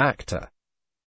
actor.